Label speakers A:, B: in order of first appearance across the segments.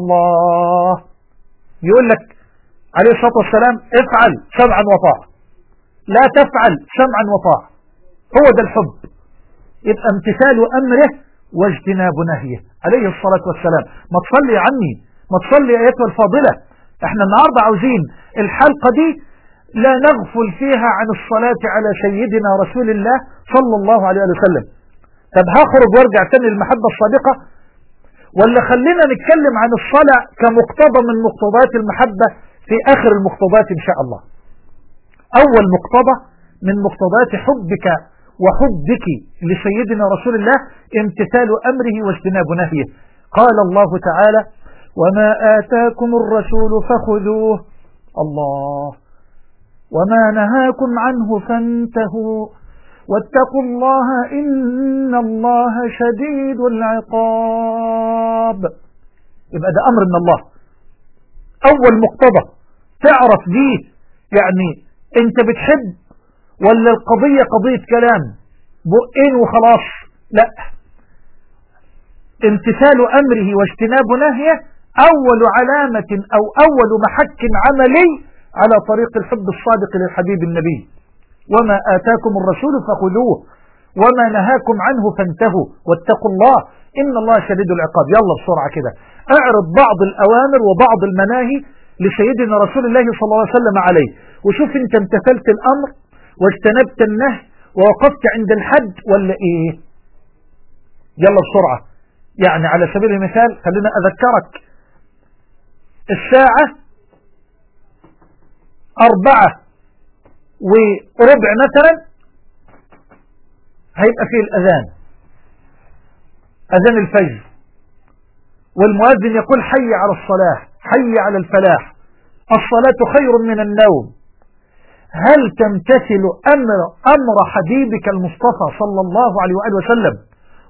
A: الله. يقول لك عليه الصلاة والسلام افعل سمعا وطاعة. لا تفعل سمعا وطاعة. هو ده الحب. يبقى امتثال أمره واجتناب نهيه. عليه الصلاة والسلام. ما تصلي عني. ما تصلي ايتها الفاضلة. إحنا النهاردة عاوزين الحلقة دي لا نغفل فيها عن الصلاة على سيدنا رسول الله صلى الله عليه وسلم. طب هخرج وارجع تاني للمحبة الصادقة؟ ولا خلينا نتكلم عن الصلاة كمقتضى من مقتضيات المحبة في آخر المقتضيات إن شاء الله. أول مقتضى من مقتضيات حبك وحبك لسيدنا رسول الله امتثال أمره واجتناب نهيه. قال الله تعالى وما آتاكم الرسول فخذوه. الله. وما نهاكم عنه فانتهوا. واتقوا الله إن الله شديد العقاب. يبقى ده أمر من الله. أول مقتضى تعرف دي يعني أنت بتحب ولا القضية قضية كلام؟ بقين وخلاص؟ لا. امتثال أمره واجتناب نهيه أول علامة أو أول محك عملي على طريق الحب الصادق للحبيب النبي. وما آتاكم الرسول فخذوه وما نهاكم عنه فانتهوا. واتقوا الله إن الله شديد العقاب. يلا بسرعة كده. أعرض بعض الأوامر وبعض المناهي لسيدنا رسول الله صلى الله عليه وسلم عليه. وشوف أنت امتثلت الأمر واجتنبت النهي ووقفت عند الحد ولا إيه؟ يلا بسرعة. يعني على سبيل المثال خلينا أذكرك. الساعة أربعة وربع مثلا هيبقى فيه الأذان. أذان الفجر. والمؤذن يقول حي على الصلاة حي على الفلاح. الصلاة خير من النوم. هل تمتثل أمر, أمر حبيبك المصطفى صلى الله عليه وآله وسلم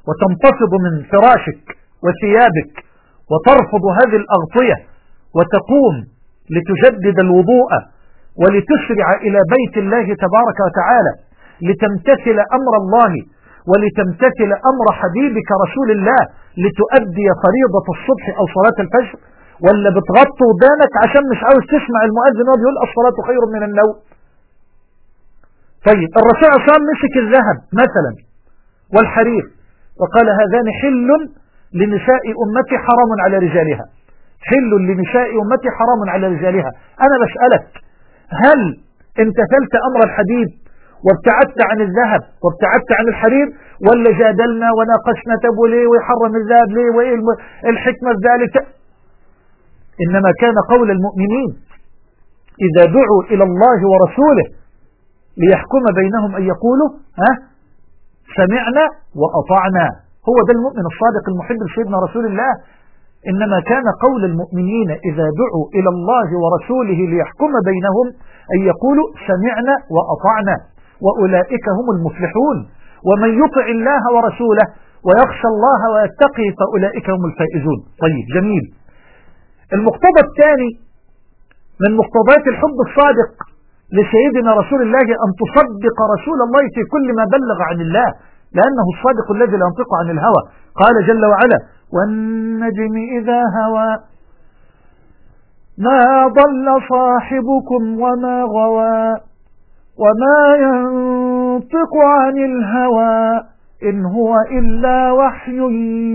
A: وتنتفض من فراشك وثيابك وترفض هذه الأغطية وتقوم لتجدد الوضوء ولتسرع إلى بيت الله تبارك وتعالى لتمتثل أمر الله ولتمتثل أمر حبيبك رسول الله لتؤدي فريضة الصبح أو صلاة الفجر؟ ولا بتغطي ودانك عشان مش عاوز تسمع المؤذن وهو بيقول الصلاة خير من النوم؟ طيب الرسول عليه وسلم مسك الذهب مثلا والحرير وقال هذان حل لنساء أمتي حرام على رجالها. حل لنساء أمتي حرام على رجالها. أنا بسألك هل امتثلت أمر الحبيب وابتعدت عن الذهب وابتعدت عن الحرير ولا جادلنا وناقشنا طب ليه ويحرم الذهب ليه وإيه الحكمة في ذلك؟ إنما كان قول المؤمنين إذا دعوا إلى الله ورسوله ليحكم بينهم أن يقولوا ها؟ سمعنا وأطعنا. هو ده المؤمن الصادق المحب لسيدنا رسول الله. إنما كان قول المؤمنين إذا دعوا إلى الله ورسوله ليحكم بينهم أن يقولوا سمعنا وأطعنا. وأولئك هم المفلحون. ومن يطع الله ورسوله ويخشى الله ويتقي فأولئك هم الفائزون. طيب جميل. المقتضى الثاني من مقتضيات الحب الصادق لسيدنا رسول الله أن تصدق رسول الله في كل ما بلغ عن الله لأنه الصادق الذي لا ينطق عن الهوى. قال جل وعلا والنجم إذا هوى ما ضل صاحبكم وما غوى وما ينطق عن الهوى إن هو إلا وحي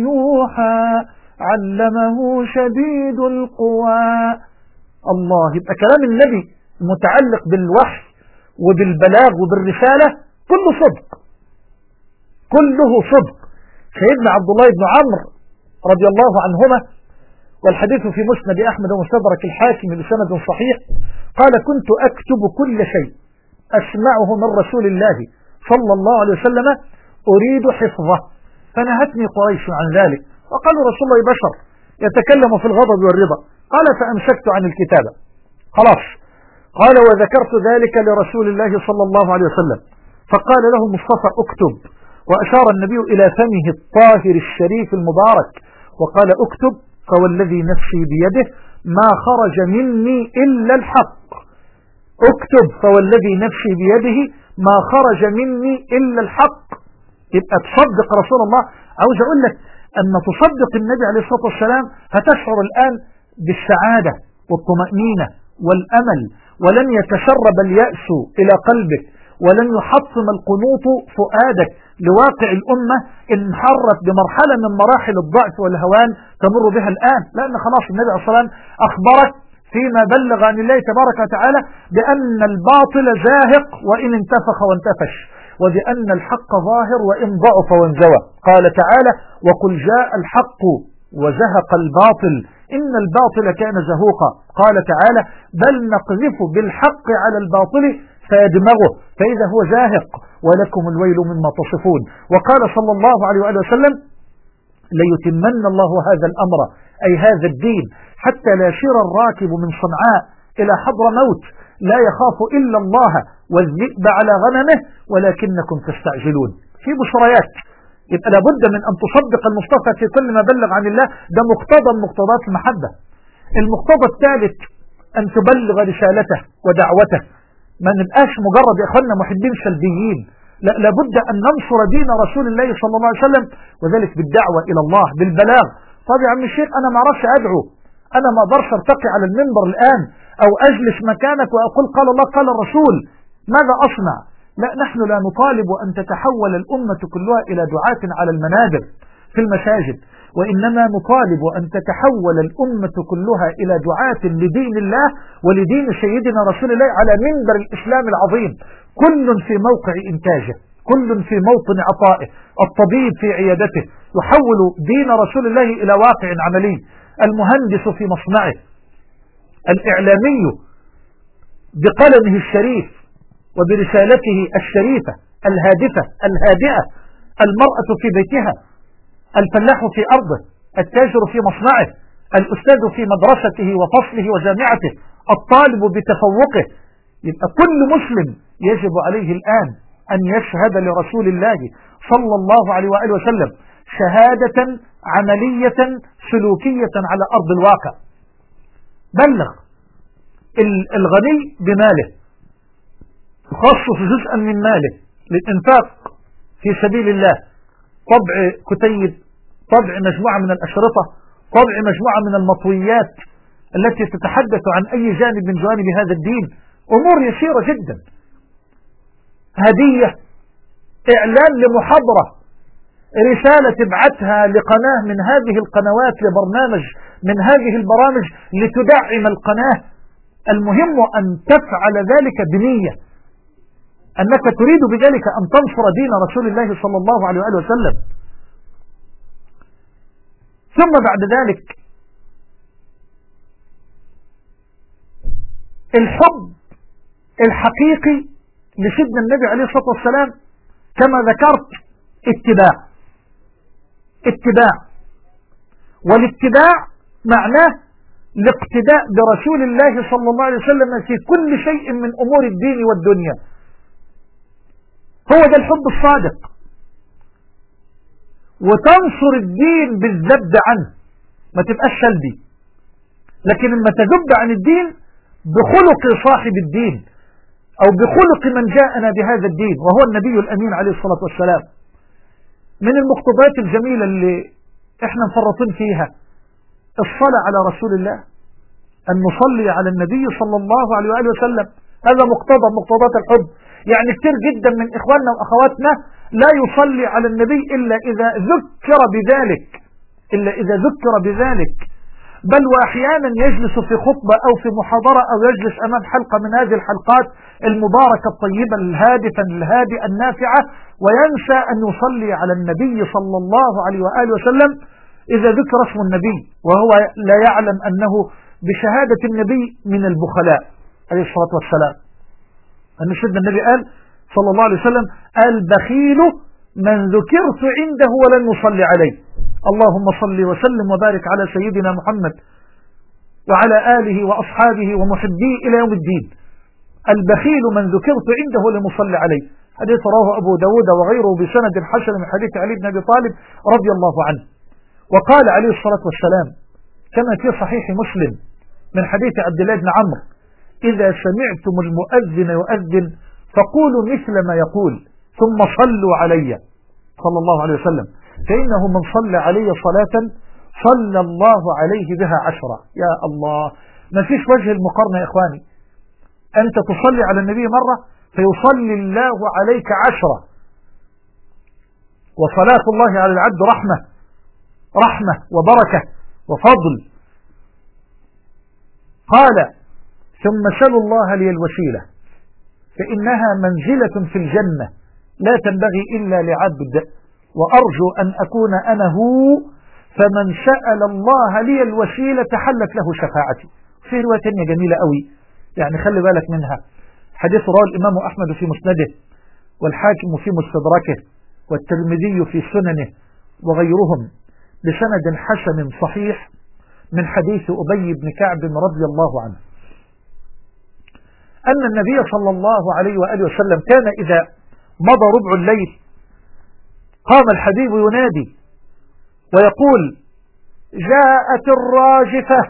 A: يوحى علمه شديد القوى الله يبقى كلام النبي متعلق بالوحي وبالبلاغ وبالرسالة كله صدق. كله صدق. سيدنا عبد الله بن عمرو رضي الله عنهما والحديث في مسند أحمد ومستدرك الحاكم بسند صحيح قال كنت أكتب كل شيء. أسمعه من رسول الله صلى الله عليه وسلم أريد حفظه. فنهتني قريش عن ذلك. وقالوا رسول الله بشر يتكلم في الغضب والرضا. قال فأمسكت عن الكتابة خلاص. قال وذكرت ذلك لرسول الله صلى الله عليه وسلم. فقال له مصطفى اكتب. وأشار النبي إلى فمه الطاهر الشريف المبارك. وقال اكتب فوالذي نفسي بيده ما خرج مني إلا الحق. اكتب فوالذي نفسي بيده ما خرج مني إلا الحق. يبقى تصدق رسول الله. عاوز أقول لك أن تصدق النبي عليه الصلاة والسلام هتشعر الآن بالسعادة والطمأنينة والأمل ولن يتشرب اليأس إلى قلبك ولن يحطم القنوط فؤادك لواقع الأمة انحرت بمرحلة من مراحل الضعف والهوان تمر بها الآن. لأن خلاص النبي عليه الصلاة والسلام أخبرك فيما بلغ عن الله تبارك وتعالى بأن الباطل زاهق وإن انتفخ وانتفش وبأن الحق ظاهر وإن ضعف وانزوى. قال تعالى وقل جاء الحق وزهق الباطل إن الباطل كان زهوقا. قال تعالى بل نقذف بالحق على الباطل فيدمغه فإذا هو زاهق ولكم الويل مما تصفون. وقال صلى الله عليه وآله وسلم ليتمن الله هذا الأمر أي هذا الدين حتى لا يشير الراكب من صنعاء إلى حضر موت لا يخاف إلا الله والذئب على غنمه ولكنكم تستعجلون. في بشريات يبقى لابد من أن تصدق المصطفى في كل ما بلغ عن الله ده مقتضى من مقتضات المحبة. المقتضى الثالث أن تبلغ رسالته ودعوته. ما نبقاش مجرد يا إخوانا محبين سلبيين. لا لابد أن ننصر دين رسول الله صلى الله عليه وسلم وذلك بالدعوة إلى الله بالبلاغ. طب يا عم الشيخ أنا ما أعرفش أدعو. أنا ما أقدرش أرتقي على المنبر الآن أو أجلس مكانك وأقول قال الله قال الرسول. ماذا أصنع؟ لا نحن لا نطالب أن تتحول الأمة كلها إلى دعاة على المنابر في المساجد وإنما نطالب أن تتحول الأمة كلها إلى دعاة لدين الله ولدين سيدنا رسول الله على منبر الإسلام العظيم. كل في موقع إنتاجه. كل في موطن عطائه. الطبيب في عيادته. يحول دين رسول الله إلى واقع عملي. المهندس في مصنعه. الإعلامي بقلمه الشريف وبرسالته الشريفة الهادفة الهادئة. المرأة في بيتها. الفلاح في أرضه. التاجر في مصنعه. الأستاذ في مدرسته وفصله وجامعته. الطالب بتفوقه. يبقى كل مسلم يجب عليه الآن أن يشهد لرسول الله صلى الله عليه وآله وسلم شهادة عملية سلوكية على أرض الواقع. بلغ الغني بماله يخصص جزءا من ماله للإنفاق في سبيل الله. طبع كتيب طبع مجموعة من الأشرطة طبع مجموعة من المطويات التي تتحدث عن أي جانب من جوانب هذا الدين. أمور يسيرة جدا. هدية إعلان لمحاضرة رسالة تبعتها لقناة من هذه القنوات لبرنامج من هذه البرامج لتدعم القناة. المهم أن تفعل ذلك بنية. أنك تريد بذلك أن تنصر دين رسول الله صلى الله عليه وآله وسلم. ثم بعد ذلك الحب الحقيقي لسيدنا النبي عليه الصلاة والسلام كما ذكرت اتباع. اتباع. والاتباع معناه الاقتداء برسول الله صلى الله عليه وسلم في كل شيء من أمور الدين والدنيا. هو ده الحب الصادق. وتنصر الدين بالذب عنه. ما تبقاش سلبي. لكن لما تذب عن الدين بخلق صاحب الدين. أو بخلق من جاءنا بهذا الدين وهو النبي الأمين عليه الصلاة والسلام. من المقتضيات الجميلة اللي إحنا مفرطين فيها الصلاة على رسول الله أن نصلي على النبي صلى الله عليه وآله وسلم. هذا مقتضى مقتضات الحب. يعني كثير جدا من إخواننا وأخواتنا لا يصلي على النبي إلا إذا ذكر بذلك. إلا إذا ذكر بذلك. بل وأحيانا يجلس في خطبة أو في محاضرة أو يجلس أمام حلقة من هذه الحلقات المباركة الطيبة الهادفة الهادئة النافعة وينسى أن يصلي على النبي صلى الله عليه وآله وسلم إذا ذكر اسم النبي وهو لا يعلم أنه بشهادة النبي من البخلاء عليه الصلاة والسلام. أن سيدنا النبي قال صلى الله عليه وسلم البخيل من ذكرت عنده ولن يصلي عليه. اللهم صل وسلم وبارك على سيدنا محمد وعلى آله وأصحابه ومحبيه إلى يوم الدين. البخيل من ذكرت عنده لم عليه. حديث رواه أبو داود وغيره بسند حسن من حديث علي بن أبي طالب رضي الله عنه. وقال عليه الصلاة والسلام كما في صحيح مسلم من حديث عبد الله بن عمرو إذا سمعتم المؤذن يؤذن فقولوا مثل ما يقول ثم صلوا علي. صلى الله عليه وسلم. فإنه من صلى علي صلاة صلى الله عليه بها عشرة. يا الله. ما فيش وجه المقارنة يا إخواني. أنت تصلي على النبي مرة فيصلي الله عليك عشرة. وصلاة الله على العبد رحمة. رحمة وبركة وفضل. قال ثم سلوا الله لي الوسيلة. فإنها منزلة في الجنة. لا تنبغي إلا لعبد وأرجو أن أكون أنا هو فمن سأل الله لي الوسيلة حلت له شفاعتي. في رواية تانية جميلة قوي يعني خلي بالك منها. حديث رواه الإمام أحمد في مسنده والحاكم في مستدركه والترمذي في سننه وغيرهم بسند حسن صحيح من حديث أبي بن كعب رضي الله عنه. أن النبي صلى الله عليه وآله وسلم كان إذا مضى ربع الليل. قام الحبيب ينادي ويقول جاءت الراجفة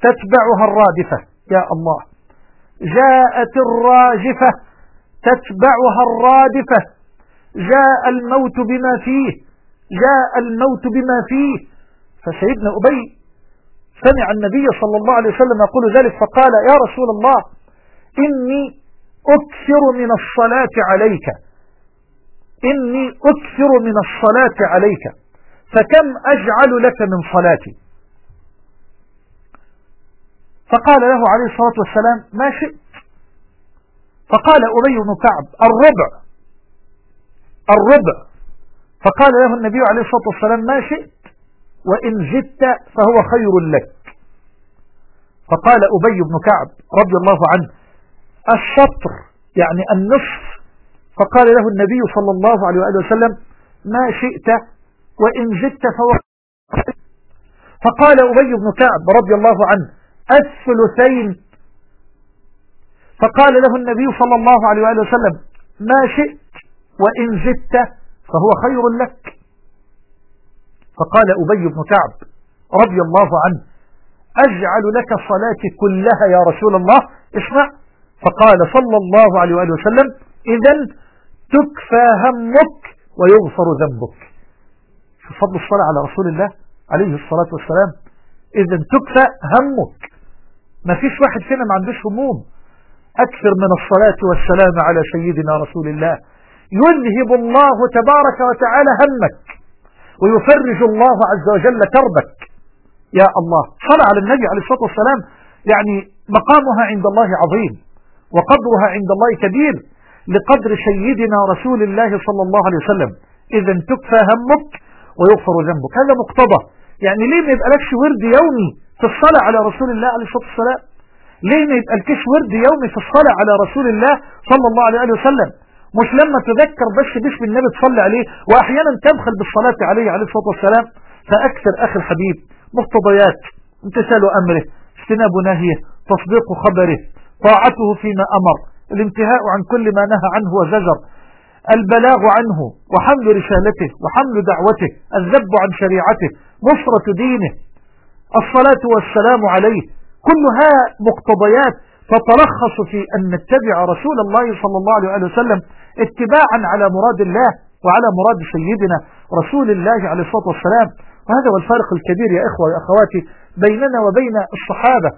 A: تتبعها الرادفة. يا الله. جاءت الراجفة تتبعها الرادفة. جاء الموت بما فيه. جاء الموت بما فيه. فسيدنا أبي سمع النبي صلى الله عليه وسلم يقول ذلك فقال يا رسول الله إني أكثر من الصلاة عليك. إني أكثر من الصلاة عليك فكم أجعل لك من صلاتي؟ فقال له عليه الصلاة والسلام ما شئت. فقال أبي بن كعب الربع الربع. فقال له النبي عليه الصلاة والسلام ما شئت وإن زدت فهو خير لك. فقال أبي بن كعب رضي الله عنه الشطر يعني النصف فقال له النبي صلى الله عليه وآله وسلم ما شئت وإن زدت فهو فقال أبي بن كعب رضي الله عنه الثلثين. فقال له النبي صلى الله عليه وآله وسلم ما شئت وإن زدت فهو خير لك. فقال أبي بن كعب رضي الله عنه أجعل لك صلاتي كلها يا رسول الله اسمع. فقال صلى الله عليه وآله وسلم إذا تكفى همك ويغفر ذنبك. في فضل الصلاة على رسول الله عليه الصلاة والسلام. إذا تكفى همك. ما فيش واحد فينا ما عندوش هموم. أكثر من الصلاة والسلام على سيدنا رسول الله. يذهب الله تبارك وتعالى همك. ويفرج الله عز وجل كربك يا الله. صلى على النبي عليه الصلاة والسلام. يعني مقامها عند الله عظيم. وقدرها عند الله كبير. لقدر سيدنا رسول الله صلى الله عليه وسلم. إذا تكفى همك ويغفر ذنبك. هذا مقتضى. يعني ليه ما يبقى لكش ورد يومي في الصلاة على رسول الله عليه الصلاة والسلام؟ ليه ما يبقى لكش ورد يومي في الصلاة على رسول الله صلى الله عليه وسلم؟ مش لما تذكر بس باسم النبي تصلي عليه وأحيانا تبخل بالصلاة عليه عليه الصلاة والسلام فأكثر أخي الحبيب مقتضيات امتثال أمره اجتناب نهيه تصديق خبره طاعته فيما أمر. الانتهاء عن كل ما نهى عنه وزجر. البلاغ عنه وحمل رسالته وحمل دعوته. الذب عن شريعته. نصرة دينه. الصلاة والسلام عليه. كلها مقتضيات تتلخص في أن نتبع رسول الله صلى الله عليه وسلم اتباعا على مراد الله وعلى مراد سيدنا رسول الله عليه الصلاة والسلام. وهذا هو الفارق الكبير يا إخوة يا أخواتي بيننا وبين الصحابة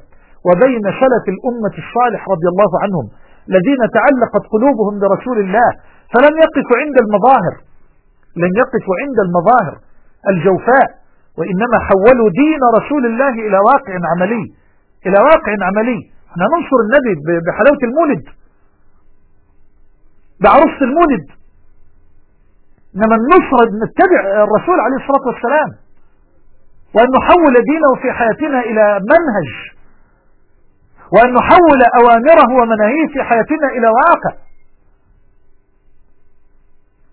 A: وبين سلف الأمة الصالح رضي الله عنهم. الذين تعلقت قلوبهم برسول الله فلم يقفوا عند المظاهر. لم يقفوا عند المظاهر. الجوفاء. وإنما حولوا دين رسول الله إلى واقع عملي. إلى واقع عملي. إحنا ننصر النبي بحلاوة المولد. بعروسة المولد. إنما النصرة نتبع الرسول عليه الصلاة والسلام. وأن نحول دينه في حياتنا إلى منهج. وأن نحول أوامره ومناهيه في حياتنا إلى واقع.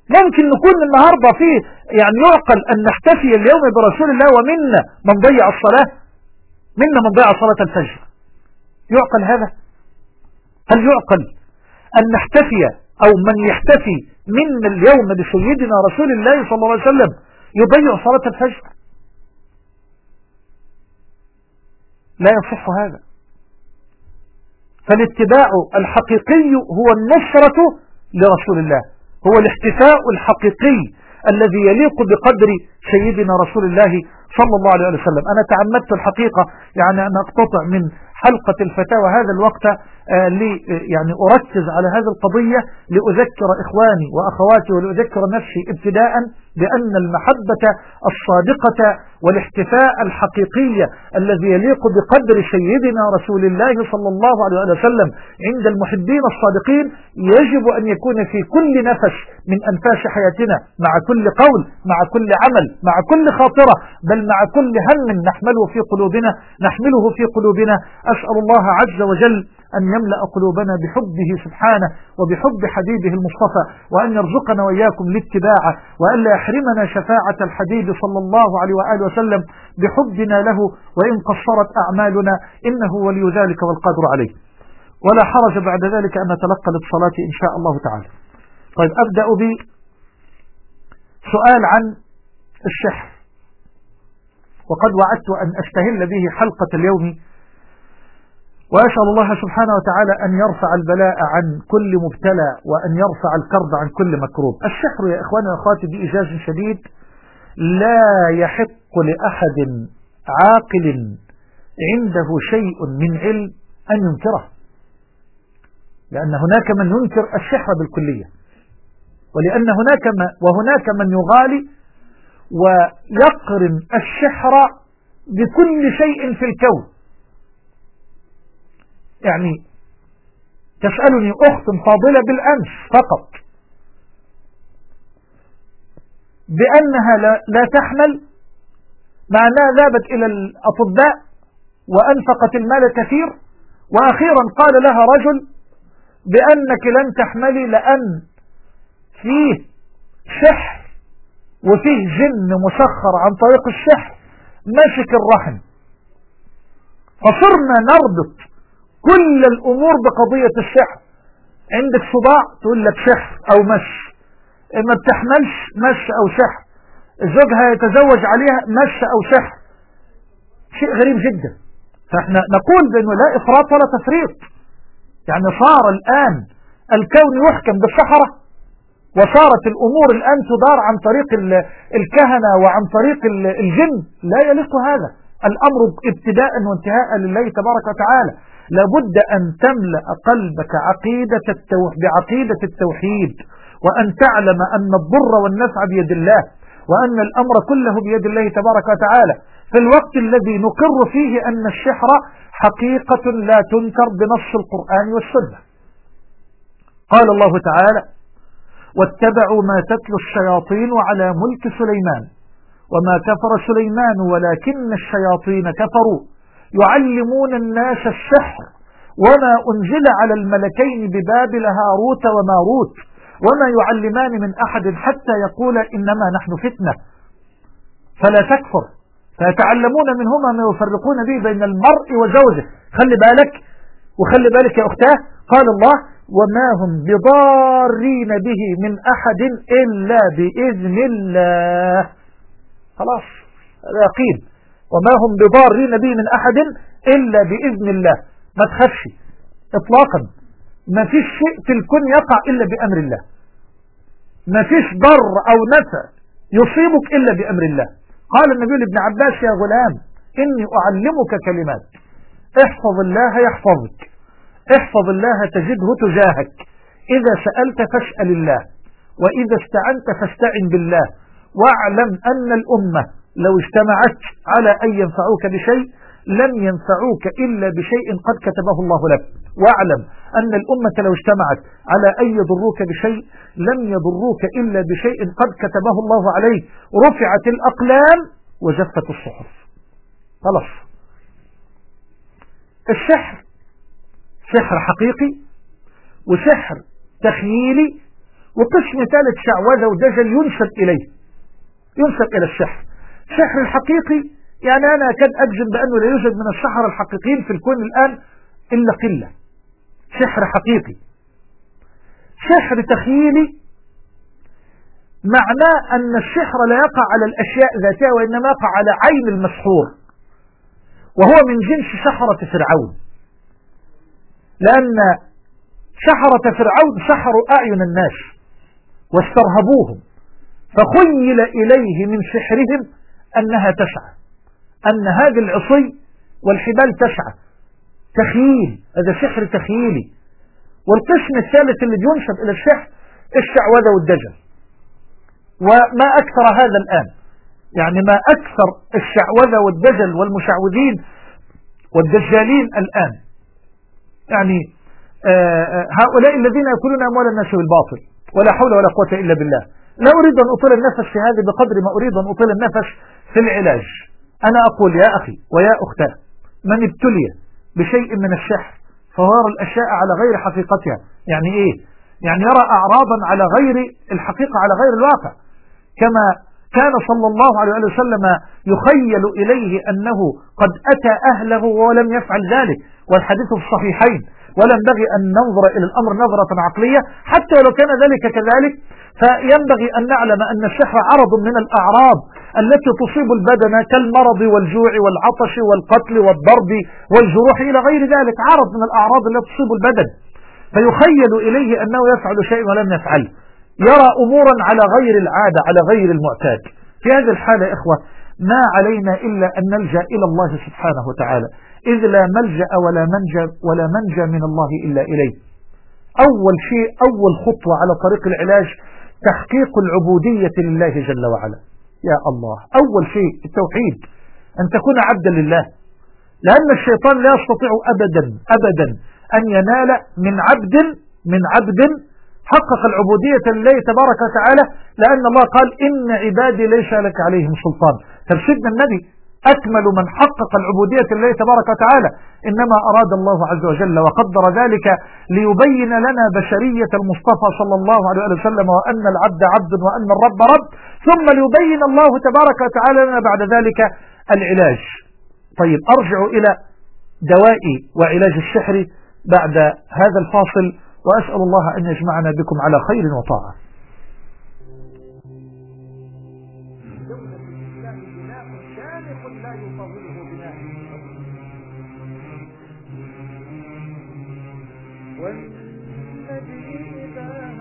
A: ممكن نكون النهاردة فيه يعني يعقل أن نحتفي اليوم برسول الله ومنا من ضيع الصلاة منا من ضيع صلاة الفجر. يعقل هذا؟ هل يعقل أن نحتفي أو من يحتفي منا اليوم بسيدنا رسول الله صلى الله عليه وسلم يضيع صلاة الفجر؟ لا يصح هذا. فالاتباع الحقيقي هو النصرة لرسول الله. هو الاحتفاء الحقيقي الذي يليق بقدر سيدنا رسول الله صلى الله عليه وسلم. أنا تعمدت الحقيقة يعني أن أقتطع من حلقة الفتاوى هذا الوقت آه، لي يعني أركز على هذه القضية لأذكر إخواني وأخواتي ولأذكر نفسي ابتداء بأن المحبة الصادقة والاحتفاء الحقيقية الذي يليق بقدر سيدنا رسول الله صلى الله عليه وسلم عند المحبين الصادقين يجب أن يكون في كل نفس من أنفاس حياتنا مع كل قول مع كل عمل مع كل خاطرة بل مع كل هم نحمله في قلوبنا نحمله في قلوبنا. أسأل الله عز وجل أن يملأ قلوبنا بحبه سبحانه وبحب حبيبه المصطفى وأن يرزقنا وإياكم الاتباع وأن لا يحرمنا شفاعة الحبيب صلى الله عليه وآله وسلم بحبنا له وإن قصرت أعمالنا إنه ولي ذلك والقادر عليه. ولا حرج بعد ذلك أن نتلقى للصلاة إن شاء الله تعالى. طيب أبدأ بسؤال عن الشحر وقد وعدت أن أستهل به حلقة اليوم وأسأل الله سبحانه وتعالى أن يرفع البلاء عن كل مبتلى وأن يرفع الكرب عن كل مكروب. السحر يا إخواني وأخواتي بإجاز شديد. لا يحق لأحد عاقل عنده شيء من علم أن ينكره. لأن هناك من ينكر السحر بالكلية. ولأن هناك ما وهناك من يغالي ويقرن السحر بكل شيء في الكون. يعني تسألني أخت فاضلة بالأمس فقط. بأنها لا تحمل مع أنها ذهبت إلى الأطباء وأنفقت المال كثير. وأخيرا قال لها رجل بأنك لن تحملي لأن فيه سحر وفيه جن مسخر عن طريق السحر ماسك الرحم. فصرنا نربط كل الأمور بقضية السحر عندك صداع تقول لك سحر أو مش. ما بتحملش مش أو سحر زوجها يتزوج عليها مش أو سحر شيء غريب جدا. فإحنا نقول بأنه لا إفراط ولا تفريط. يعني صار الآن الكون يحكم بالسحرة وصارت الأمور الآن تدار عن طريق الكهنة وعن طريق الجن. لا يليق هذا. الأمر ابتداء وانتهاء لله تبارك وتعالى. لابد أن تملأ قلبك عقيدة التوح بعقيدة التوحيد وأن تعلم أن الضر والنفع بيد الله وأن الأمر كله بيد الله تبارك وتعالى. في الوقت الذي نقر فيه أن الشحر حقيقة لا تنكر بنص القرآن والسنة. قال الله تعالى واتبعوا ما تتلو الشياطين على ملك سليمان وما كفر سليمان ولكن الشياطين كفروا. يعلمون الناس السحر وما أنزل على الملكين ببابل هاروت وماروت وما يعلمان من أحد حتى يقول إنما نحن فتنة. فلا تكفر. فيتعلمون منهما ما يفرقون به بين المرء وزوجه. خلي بالك وخلي بالك يا أختاه قال الله وما هم بضارين به من أحد إلا بإذن الله. خلاص هذا يقين. وما هم بضارين به من أحد إلا بإذن الله. ما تخافش. إطلاقا. ما فيش شيء في الكون يقع إلا بأمر الله. ما فيش ضر أو نفع يصيبك إلا بأمر الله. قال النبي لابن عباس يا غلام إني أعلمك كلمات. احفظ الله يحفظك. احفظ الله تجده تجاهك. إذا سألت فاسأل الله وإذا استعنت فاستعن بالله. واعلم أن الأمة لو اجتمعت على أن ينفعوك بشيء لم ينفعوك إلا بشيء قد كتبه الله لك. واعلم أن الأمة لو اجتمعت على أن يضروك بشيء لم يضروك إلا بشيء قد كتبه الله عليك. رفعت الأقلام وجفت الصحف. خلاص. السحر سحر حقيقي وسحر تخييلي وقسم ثالث شعوذة ودجل ينسب إليه. ينسب إلى السحر. السحر الحقيقي. يعني أنا أكاد أجزم بأنه لا يوجد من السحر الحقيقيين في الكون الآن إلا قلة. سحر حقيقي. سحر تخييلي معناه أن السحر لا يقع على الأشياء ذاتها وإنما يقع على عين المسحور. وهو من جنس سحرة فرعون. لأن سحرة فرعون سحروا أعين الناس واسترهبوهم. فخيل إليه من سحرهم أنها تسعى. أن هذه العصي والحبال تسعى. تخييل هذا سحر تخييلي. والقسم الثالث اللي بينسب إلى السحر الشعوذة والدجل. وما أكثر هذا الآن. يعني ما أكثر الشعوذة والدجل والمشعوذين والدجالين الآن. يعني آه، آه، هؤلاء الذين يأكلون أموال الناس بالباطل ولا حول ولا قوة إلا بالله. لا أريد أن أطيل النفس في هذه بقدر ما أريد أن أطيل النفس في العلاج. أنا أقول يا أخي ويا أختاه من ابتلي بشيء من السحر فهو يرى الأشياء على غير حقيقتها. يعني إيه؟ يعني يرى أعراضا على غير الحقيقة على غير الواقع. كما كان صلى الله عليه وسلم يخيل إليه أنه قد أتى أهله ولم يفعل ذلك. والحديث في الصحيحين. ولا ينبغي أن ننظر إلى الأمر نظرة عقلية. حتى ولو كان ذلك كذلك فينبغي أن نعلم أن السحر عرض من الأعراض. التي تصيب البدن كالمرض والجوع والعطش والقتل والضرب والجروح إلى غير ذلك. عرض من الأعراض التي تصيب البدن. فيخيل إليه أنه يفعل شيء ولم يفعل. يرى أمورا على غير العادة على غير المعتاد. في هذه الحالة إخوة ما علينا إلا أن نلجأ إلى الله سبحانه وتعالى. إذ لا ملجأ ولا منجى ولا منجى من الله إلا إليه. أول شيء أول خطوة على طريق العلاج تحقيق العبودية لله جل وعلا. يا الله. أول شيء التوحيد أن تكون عبدا لله. لأن الشيطان لا يستطيع أبدا أبدا أن ينال من عبد من عبد حقق العبودية لله تبارك وتعالى لأن الله قال إن عبادي ليس لك عليهم سلطان. فارشدنا النبي أكمل من حقق العبودية لله تبارك وتعالى. إنما أراد الله عز وجل وقدر ذلك ليبين لنا بشرية المصطفى صلى الله عليه وسلم وأن العبد عبد وأن الرب رب. ثم ليبين الله تبارك وتعالى لنا بعد ذلك العلاج. طيب أرجع إلى دوائي وعلاج السحر بعد هذا الفاصل وأسأل الله أن يجمعنا بكم على خير وطاعة. والنبي إذا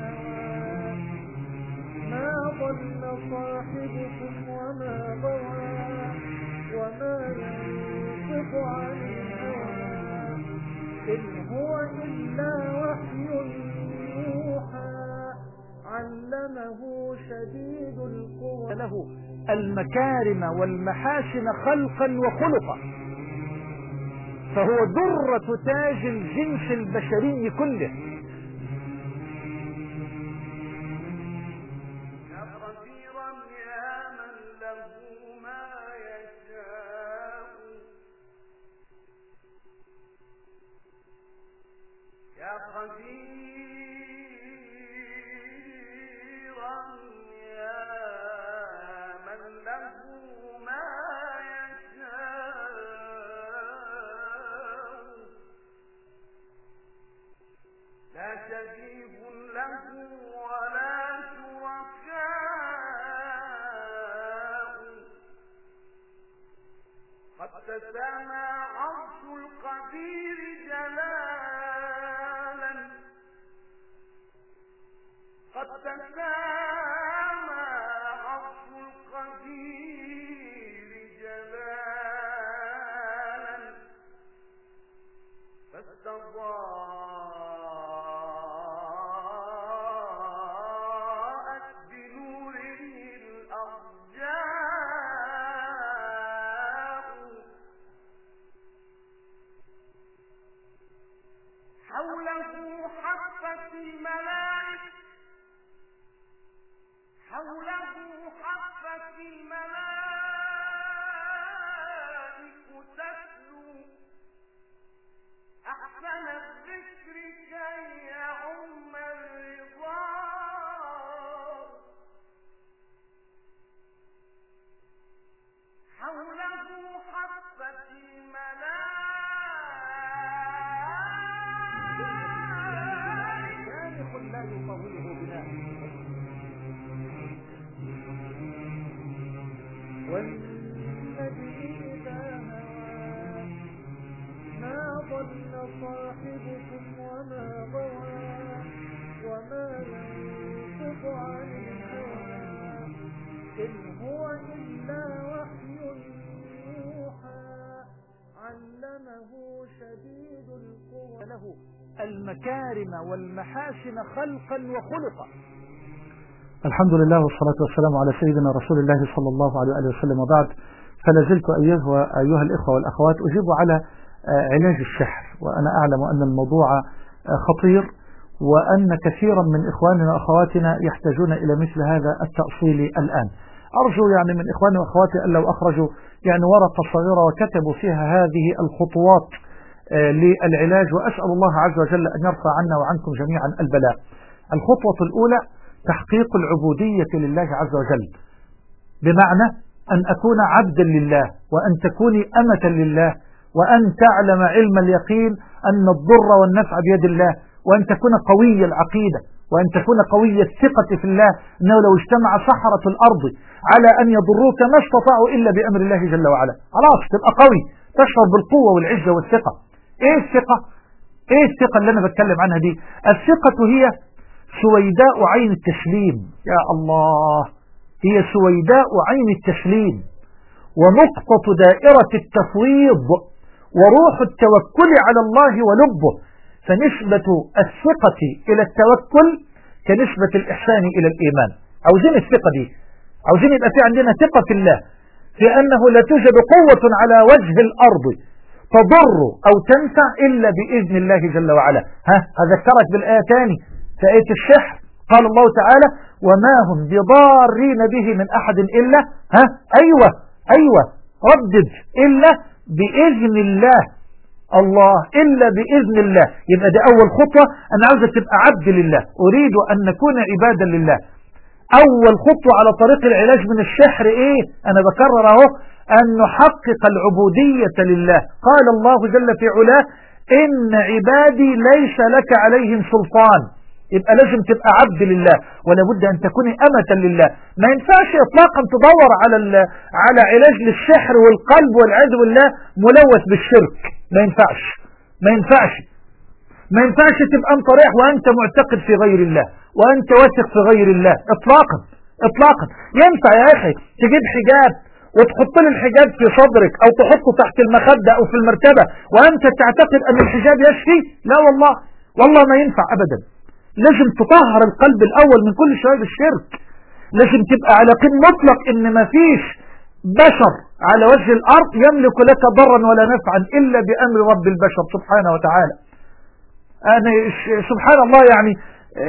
A: ما ضل صاحبكم وما وما ينطق عن الهوى إن هو إلا وحي يوحى علمه شديد القوى المكارم والمحاسن خلقا وخلقا فهو درة تاج الجنس البشري كله. Merci. والمحاسن خلقا وخلقا. الحمد لله والصلاة والسلام على سيدنا رسول الله صلى الله عليه وسلم وبعد. فلازلت أيها, أيها الإخوة والأخوات أجيب على آه، علاج السحر وأنا أعلم أن الموضوع آه، خطير وأن كثيرا من إخواننا وأخواتنا يحتاجون إلى مثل هذا التأصيل الآن. أرجو يعني من إخواني وأخواتي أن لو أخرجوا يعني ورقة صغيرة وكتبوا فيها هذه الخطوات للعلاج وأسأل الله عز وجل أن يرفع عنا وعنكم جميعا البلاء. الخطوة الأولى تحقيق العبودية لله عز وجل بمعنى أن أكون عبدا لله وأن تكوني أمة لله وأن تعلم علم اليقين أن الضر والنفع بيد الله وأن تكون قوي العقيدة وأن تكون قوي الثقة في الله أنه لو اجتمع سحرة الأرض على أن يضروك ما استطاعوا إلا بأمر الله جل وعلا. خلاص تبقى قوي تشعر بالقوة والعزة والثقة. إيه الثقة؟ إيه الثقة اللي أنا بتكلم عنها دي؟ الثقة هي سويداء عين التسليم. يا الله هي سويداء عين التسليم. ونقطة دائرة التفويض وروح التوكل على الله ولبه. فنسبة الثقة إلى التوكل كنسبة الإحسان إلى الإيمان. عاوزين الثقة دي؟ عاوزين يبقى في عندنا ثقة في الله. في أنه لا توجد قوة على وجه الأرض. تضر أو تنفع إلا بإذن الله جل وعلا. ها أذكرك بالآية تاني في آية السحر قال الله تعالى وما هم بضارين به من أحد إلا ها أيوة أيوة ردد إلا بإذن الله. الله إلا بإذن الله. يبقى دي أول خطوة أنا عاوزة تبقى عبد لله. أريد أن نكون عبادا لله. أول خطوة على طريق العلاج من السحر إيه؟ أنا بكرر أهو. أن نحقق العبودية لله. قال الله جل في علاه إن عبادي ليس لك عليهم سلطان. يبقى لازم تبقى عبد لله ولا بد أن تكوني أمة لله. ما ينفعش إطلاقا تدور على على علاج للسحر والقلب والعياذ بالله ملوث بالشرك. ما ينفعش. ما ينفعش. ما ينفعش تبقى أنت رايح وأنت معتقد في غير الله وأنت واثق في غير الله. اطلاقا. اطلاقا. ينفع يا أخي تجيب حجاب وتحط لي الحجاب في صدرك أو تحطه تحت المخدة أو في المرتبة وأنت تعتقد أن الحجاب يشفي؟ لا والله. والله ما ينفع ابدا. لازم تطهر القلب الأول من كل شوية الشرك لازم تبقى على قيم مطلق إن ما فيش بشر على وجه الأرض يملك لك ضرا ولا نفعا إلا بأمر رب البشر سبحانه وتعالى. أنا سبحان الله يعني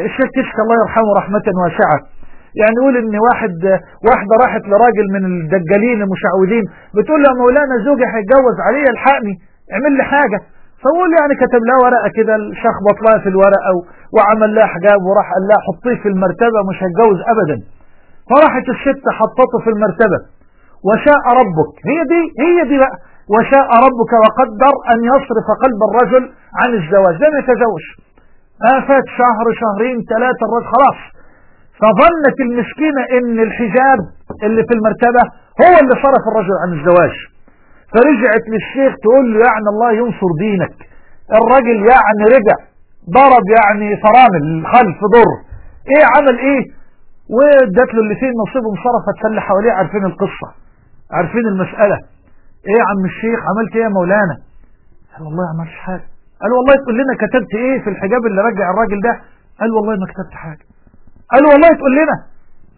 A: الشيخ الله يرحمه رحمة واسعة. يعني يقول إن واحد واحدة راحت لراجل من الدجالين المشعوذين بتقول له مولانا زوجي هيتجوز عليا الحقني اعمل لي حاجة. فقول يعني كتب لها ورقة كده شخبط لها في الورقة وعمل لها حجاب وراح قال لها حطيه في المرتبة مش هتجوز ابدا. فراحت الست حطته في المرتبة. وشاء ربك هي دي هي دي بقى. وشاء ربك وقدر أن يصرف قلب الرجل عن الزواج. لم يتزوج. آفات شهر شهرين ثلاثة الرجل خلاص. فظنت المسكينة إن الحجاب اللي في المرتبة هو اللي صرف الرجل عن الزواج. فرجعت للشيخ تقول له يعني الله ينصر دينك. الرجل يعني رجع ضرب يعني فرامل خلف ضر. إيه عمل إيه؟ وادت له اللي فيه نصيبه انصرفت اللي حواليه عارفين القصة عارفين المسألة. إيه يا عم الشيخ عملت إيه يا مولانا؟ قال والله عملتش حاجة. قال والله تقول لنا كتبت إيه في الحجاب اللي رجع الراجل ده؟ قال والله ما كتبت حاجة. قال والله تقول لنا.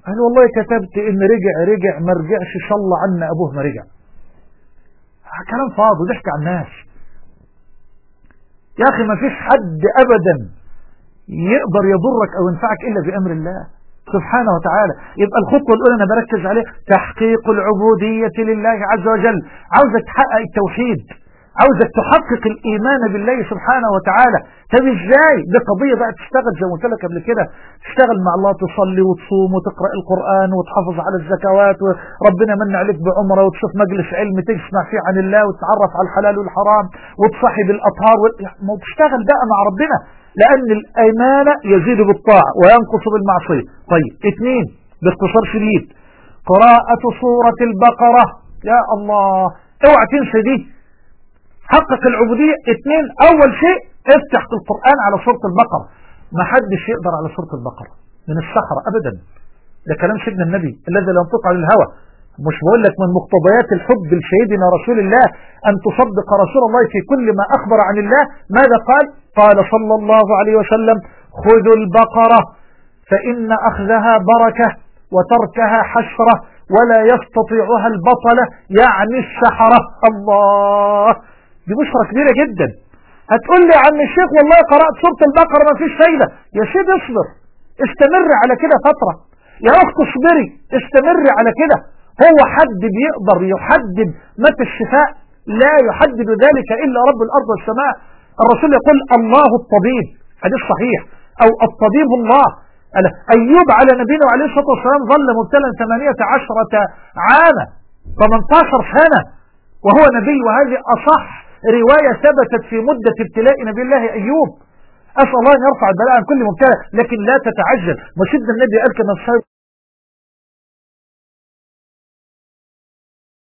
A: قال والله كتبت إن رجع رجع ما رجعش شل عنا أبوه ما رجع. كلام فاضي ضحك على الناس يا أخي ما فيش حد ابدا يقدر يضرك أو ينفعك إلا بأمر الله سبحانه وتعالى. يبقى الخطوة الأولى أنا بركز عليه تحقيق العبودية لله عز وجل. عاوزك تحقق التوحيد. عاوزك تحقق الإيمان بالله سبحانه وتعالى طب إزاي؟ دي قضية بقى تشتغل زي ما قلت لك قبل كده تشتغل مع الله تصلي وتصوم وتقرأ القرآن وتحافظ على الزكوات وربنا من عليك بعمرة وتشوف مجلس علم تسمع فيه عن الله وتتعرف على الحلال والحرام وتصحي بالأطهار ما تشتغل بقى مع ربنا لأن الأيمان يزيد بالطاعة وينقص بالمعصية. طيب اثنين باختصار شديد قراءة سورة البقرة. يا الله اوعى تنسى دي. حقق العبودية. اثنين أول شيء افتح في القرآن على سورة البقرة ما حدش يقدر على سورة البقرة من الصحراء ابدا. ده كلام سيدنا النبي الذي لا ينطق عن الهوى مش بقول لك من مقتضيات الحب لسيدنا رسول الله أن تصدق رسول الله في كل ما أخبر عن الله. ماذا قال؟ قال صلى الله عليه وسلم خذوا البقرة فإن أخذها بركة وتركها حسرة ولا يستطيعها البطلة يعني السحرة. الله! دي بشرة كبيرة جدا. هتقول لي يا عم الشيخ والله قرأت سورة البقرة ما فيش فايدة. يا سيدي اصبر. استمر على كده فترة. يا أخت اصبري. استمر على كده. هو حد بيقدر يحدد متى الشفاء؟ لا يحدد ذلك إلا رب الأرض والسماء. الرسول يقول الله الطبيب. حديث صحيح. أو الطبيب الله. أيوب على نبينا عليه الصلاة والسلام ظل مبتلا ثمانية عشرة عاما. 18 سنة. وهو نبي. وهذه أصح رواية ثبتت في مدة ابتلاء نبي الله أيوب. أسأل الله أن يرفع البلاء عن كل مبتلى لكن لا تتعجل مشد النبي قال كما